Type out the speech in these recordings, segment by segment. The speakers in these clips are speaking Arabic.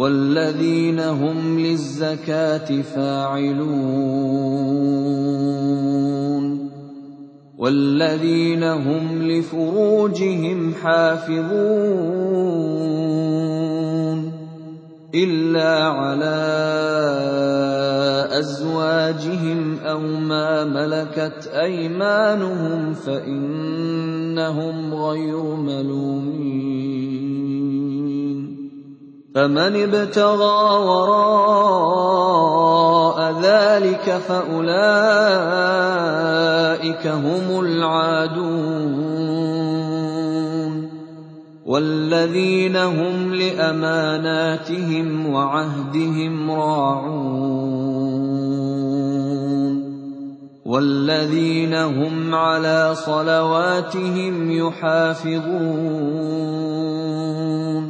وَالَّذِينَ هُمْ لِلزَّكَاةِ فَاعِلُونَ وَالَّذِينَ هُمْ لِفُرُوجِهِمْ حَافِظُونَ إِلَّا عَلَىٰ أَزْوَاجِهِمْ أَوْ مَا مَلَكَتْ أَيْمَانُهُمْ فَإِنَّهُمْ غَيْرُ مَلُومِينَ فَمَنِ ابْتَغَىٰ وَرَاءَ ذَٰلِكَ فَأُولَٰئِكَ هُمُ الْعَادُونَ. وَالَّذِينَ هُمْ لِأَمَانَاتِهِمْ وَعَهْدِهِمْ رَاعُونَ. وَالَّذِينَ هُمْ عَلَىٰ صَلَوَاتِهِمْ يُحَافِظُونَ.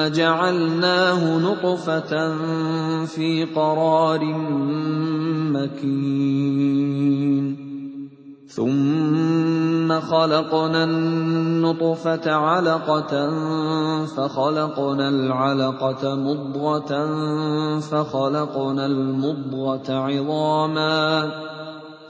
جَعَلْنَاهُ نُطْفَةً فِي قَرَارٍ مَّكِينٍ. ثُمَّ خَلَقْنَا النُّطْفَةَ عَلَقَةً فَخَلَقْنَا الْعَلَقَةَ مُضْغَةً فَخَلَقْنَا الْمُضْغَةَ عِظَامًا.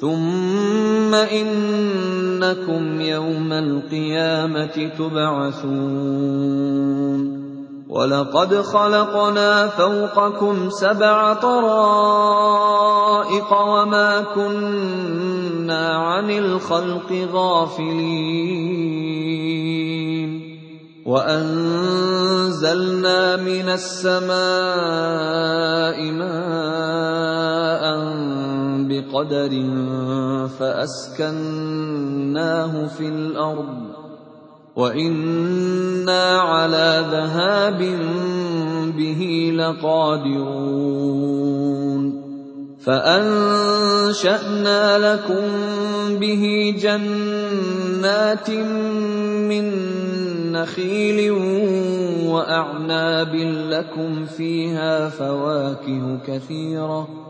ثُمَّ إِنَّكُمْ يَوْمَ الْقِيَامَةِ تُبْعَثُونَ وَلَقَدْ خَلَقْنَا فَوْقَكُمْ سَبْعَ طَرَائِقَ وَمَا كُنَّا عَنِ الْخَلْقِ غَافِلِينَ وَأَنزَلْنَا مِنَ السَّمَاءِ مَاءً بِقَدَرٍ فَأَسْكَنَّاهُ فِي الْأَرْضِ ۖ وَإِنَّا عَلَىٰ ذَهَابٍ بِهِ لَقَادِرُونَ فَأَنشَأْنَا لَكُم بِهِ جَنَّاتٍ مِّن نَّخِيلٍ وَأَعْنَابٍ لَّكُمْ فِيهَا فَوَاكِهُ كَثِيرَةٌ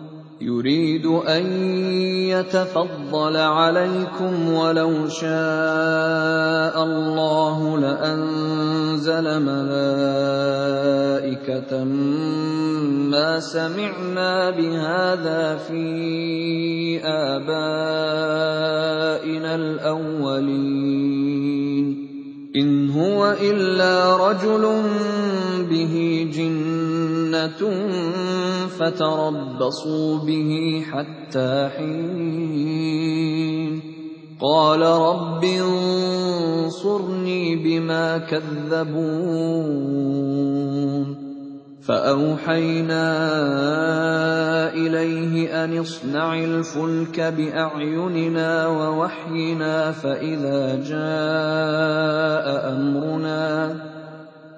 يريد أن يتفضل عليكم ولو شاء الله لأنزل ملائكة ما سمعنا بهذا في آبائنا الأولين إن هو إلا رجل به فتربصوا به حتى حين. قال رب انصرني بما كذبون. فأوحينا إليه أن اصنع الفلك بأعيننا ووحينا فإذا جاء أمرنا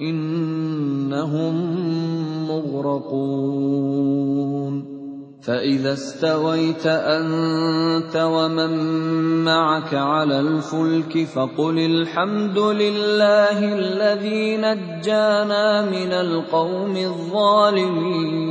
إنهم مغرقون فإذا استويت أنت ومن معك على الفلك فقل الحمد لله الذي نجانا من القوم الظالمين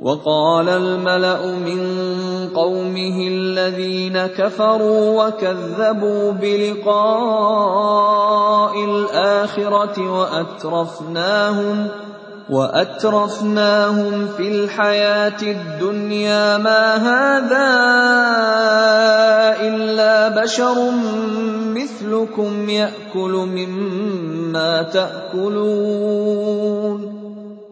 وقال الملأ من قومه الذين كفروا وكذبوا بلقاء الآخرة وأترفناهم وأترفناهم في الحياة الدنيا ما هذا إلا بشر مثلكم يأكل مما تأكلون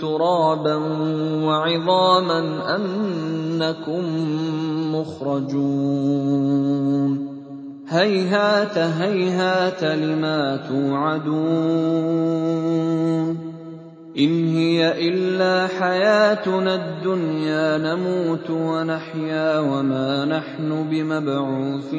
ترابا وعظاما أنكم مخرجون. هيهات هيهات لما توعدون. إن هي إلا حياتنا الدنيا نموت ونحيا وما نحن بمبعوثين.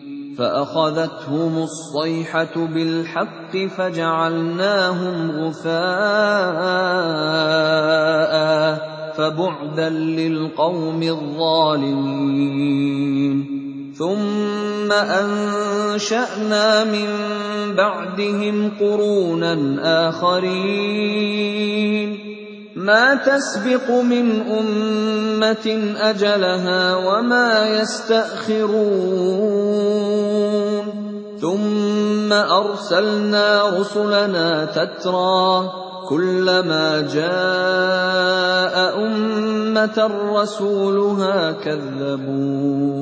فأخذتهم الصيحة بالحق فجعلناهم غثاء فبعدا للقوم الظالمين. ثم أنشأنا من بعدهم قرونا آخرين. مَا تَسْبِقُ مِنْ أُمَّةٍ أَجَلَهَا وَمَا يَسْتَأْخِرُونَ. ثُمَّ أَرْسَلْنَا رُسُلَنَا تَتْرَىٰ ۖ كُلَّمَا جَاءَ أُمَّةً رَّسُولُهَا كَذَّبُوهُ.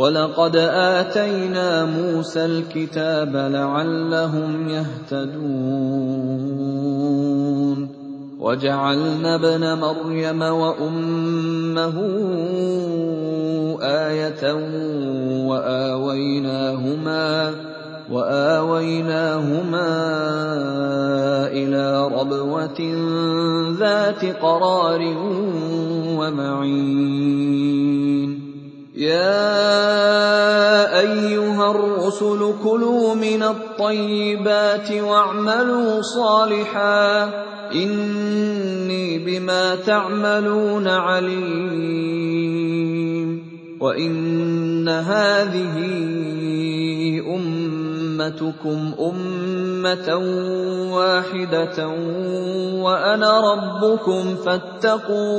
وَلَقَدْ آتَيْنَا مُوسَى الْكِتَابَ لَعَلَّهُمْ يَهْتَدُونَ وَجَعَلْنَا ابْنَ مَرْيَمَ وَأُمَّهُ آيَةً وَآوَيْنَاهُمَا وَآوَيْنَاهُمَا إِلَىٰ رَبْوَةٍ ذَاتِ قَرَارٍ وَمَعِينٍ يَا أَيُّهَا الرُّسُلُ كُلُوا مِنَ الطَّيِّبَاتِ وَاعْمَلُوا صَالِحًا ۖ. إِنِّي بِمَا تَعْمَلُونَ عَلِيمٌ. وَإِنَّ هَٰذِهِ أُمَّتُكُمْ أُمَّةً وَاحِدَةً وَأَنَا رَبُّكُمْ فَاتَّقُونِ.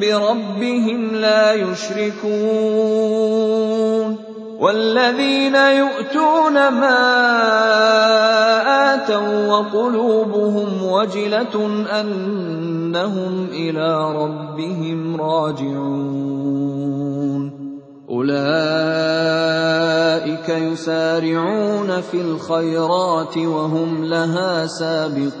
بِرَبِّهِمْ لَا يُشْرِكُونَ وَالَّذِينَ يُؤْتُونَ مَا آتَوا وَّقُلُوبُهُمْ وَجِلَةٌ أَنَّهُمْ إِلَىٰ رَبِّهِمْ رَاجِعُونَ أُولَٰئِكَ يُسَارِعُونَ فِي الْخَيْرَاتِ وَهُمْ لَهَا سَابِقُونَ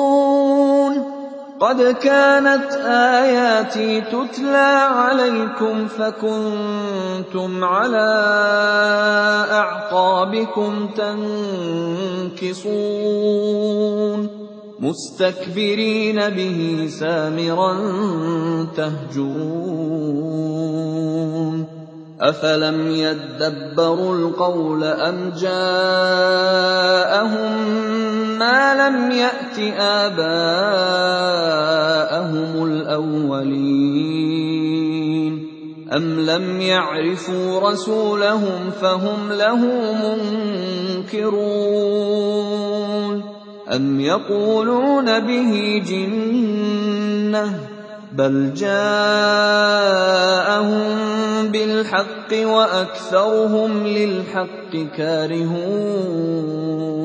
قَدْ كَانَتْ آيَاتِي تُتْلَىٰ عَلَيْكُمْ فَكُنتُمْ عَلَىٰ أَعْقَابِكُمْ تَنكِصُونَ مُسْتَكْبِرِينَ بِهِ سَامِرًا تَهْجُرُونَ أَفَلَمْ يَدَّبَّرُوا الْقَوْلَ أَمْ جَاءَهُم مَا لَمْ يَأْتِ آبَاءَهُمُ الْأَوَّلِينَ. أَمْ لَمْ يَعْرِفُوا رَسُولَهُمْ فَهُمْ لَهُ مُنكِرُونَ. أَمْ يَقُولُونَ بِهِ جِنَّةٌ ۚ بَلْ جَاءَهُم بِالْحَقِّ وَأَكْثَرُهُمْ لِلْحَقِّ كَارِهُونَ.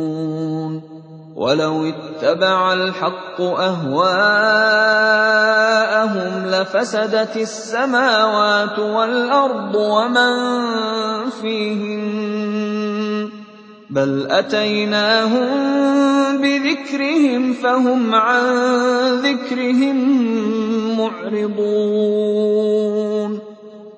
وَلَوِ اتَّبَعَ الْحَقُّ أَهْوَاءَهُمْ لَفَسَدَتِ السَّمَاوَاتُ وَالْأَرْضُ وَمَن فِيهِنَّ ۚ بَلْ أَتَيْنَاهُم بِذِكْرِهِمْ فَهُمْ عَن ذِكْرِهِم مُّعْرِضُونَ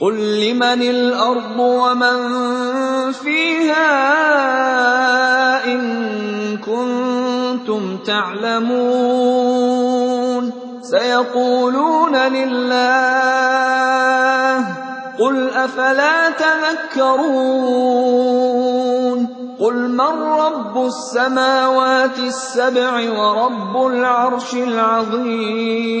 قُل لِّمَنِ الْأَرْضُ وَمَن فِيهَا إِن كُنتُمْ تَعْلَمُونَ سَيَقُولُونَ لِلَّهِ ۚ قُلْ أَفَلَا تَذَكَّرُونَ قُلْ مَن رَّبُّ السَّمَاوَاتِ السَّبْعِ وَرَبُّ الْعَرْشِ الْعَظِيمِ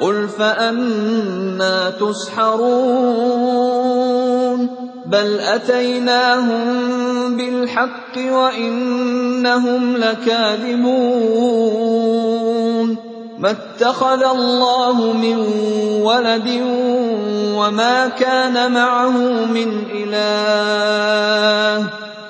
قُلْ فَأَنَّىٰ تُسْحَرُونَ بَلْ أَتَيْنَاهُم بِالْحَقِّ وَإِنَّهُمْ لَكَاذِبُونَ مَا اتَّخَذَ اللَّهُ مِن وَلَدٍ وَمَا كَانَ مَعَهُ مِنْ إِلَٰهٍ ۚ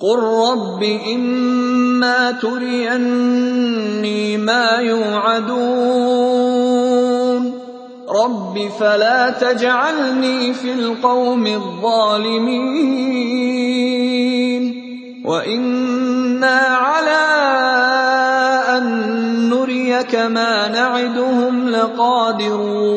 قُل رَّبِّ إِمَّا تُرِيَنِّي مَا يُوعَدُونَ رَبِّ فَلَا تَجْعَلْنِي فِي الْقَوْمِ الظَّالِمِينَ وَإِنَّا عَلَىٰ أَن نُّرِيَكَ مَا نَعِدُهُمْ لَقَادِرُونَ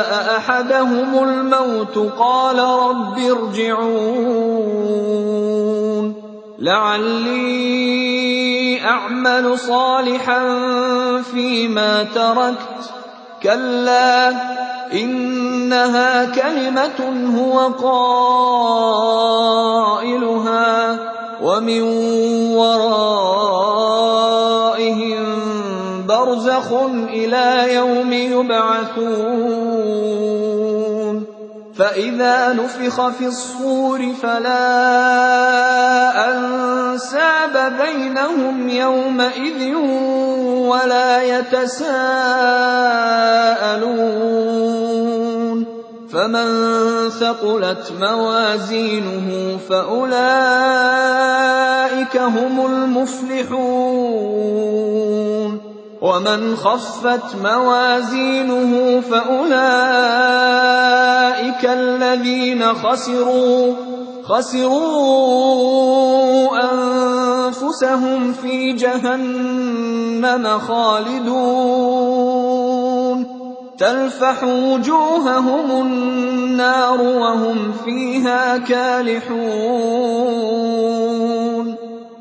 أَحَدَهُمُ الْمَوْتُ قَالَ رَبِّ ارْجِعُونِ. لَعَلِّي أَعْمَلُ صَالِحًا فِيمَا تَرَكْتُ ۚ. كَلَّا إِنَّهَا كَلِمَةٌ هُوَ قَائِلُهَا وَمِن وَرَائِهِم بَرْزَخٌ إِلَىٰ يَوْمِ يُبْعَثُونَ. فَإِذَا نُفِخَ فِي الصُّورِ فَلَا أَنسَابَ بَيْنَهُمْ يَوْمَئِذٍ وَلَا يَتَسَاءَلُونَ. فَمَن ثَقُلَتْ مَوَازِينُهُ فَأُولَٰئِكَ هُمُ الْمُفْلِحُونَ. وَمَنْ خَفَّتْ مَوَازِينُهُ فَأُولَٰئِكَ الَّذِينَ خَسِرُوا أَنفُسَهُمْ فِي جَهَنَّمَ خَالِدُونَ. تَلْفَحُ وُجُوهَهُمُ النَّارُ وَهُمْ فِيهَا كَالِحُونَ.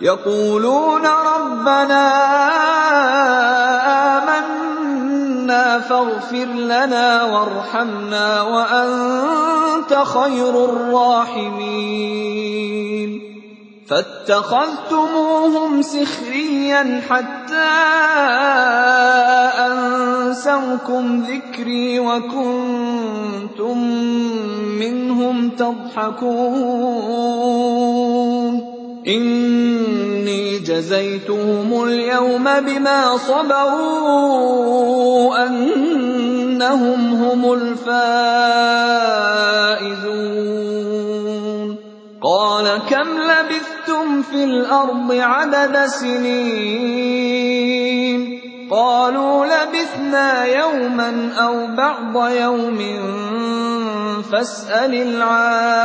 يَقُولُونَ رَبَّنَا آمَنَّا فَاغْفِرْ لَنَا وَارْحَمْنَا وَأَنتَ خَيْرُ الرَّاحِمِينَ. فَاتَّخَذْتُمُوهُمْ سِخْرِيًّا حَتَّىٰ أَنسَوْكُمْ ذِكْرِي وَكُنتُم مِّنْهُمْ تَضْحَكُونَ. إِنِّي جَزَيْتُهُمُ الْيَوْمَ بِمَا صَبَرُوا أَنَّهُمْ هُمُ الْفَائِزُونَ. قَالَ كَمْ لَبِثْتُمْ فِي الْأَرْضِ عَدَدَ سِنِينَ؟ قَالُوا لَبِثْنَا يَوْمًا أَوْ بَعْضَ يَوْمٍ فَاسْأَلِ الْعَادِّينَ.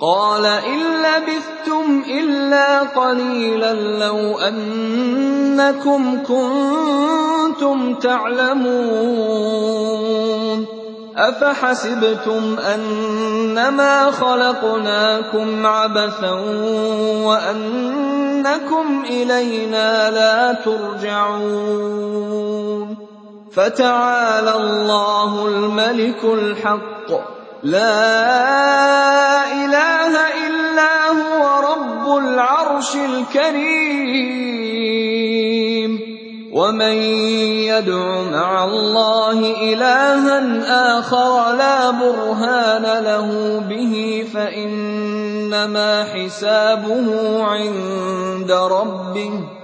قَالَ إِن لَّبِثْتُمْ إِلَّا قَلِيلًا لَّوْ أَنَّكُمْ كُنتُمْ تَعْلَمُونَ. أَفَحَسِبْتُمْ أَنَّمَا خَلَقْنَاكُمْ عَبَثًا وَأَنَّكُمْ إِلَيْنَا لَا تُرْجَعُونَ. فَتَعَالَى اللَّهُ الْمَلِكُ الْحَقُّ ۖ. لَا إِلَٰهَ إِلَّا هُوَ رَبُّ الْعَرْشِ الْكَرِيمِ. وَمَن يَدْعُ مَعَ اللَّهِ إِلَٰهًا آخَرَ لَا بُرْهَانَ لَهُ بِهِ فَإِنَّمَا حِسَابُهُ عِندَ رَبِّهِ ۚ.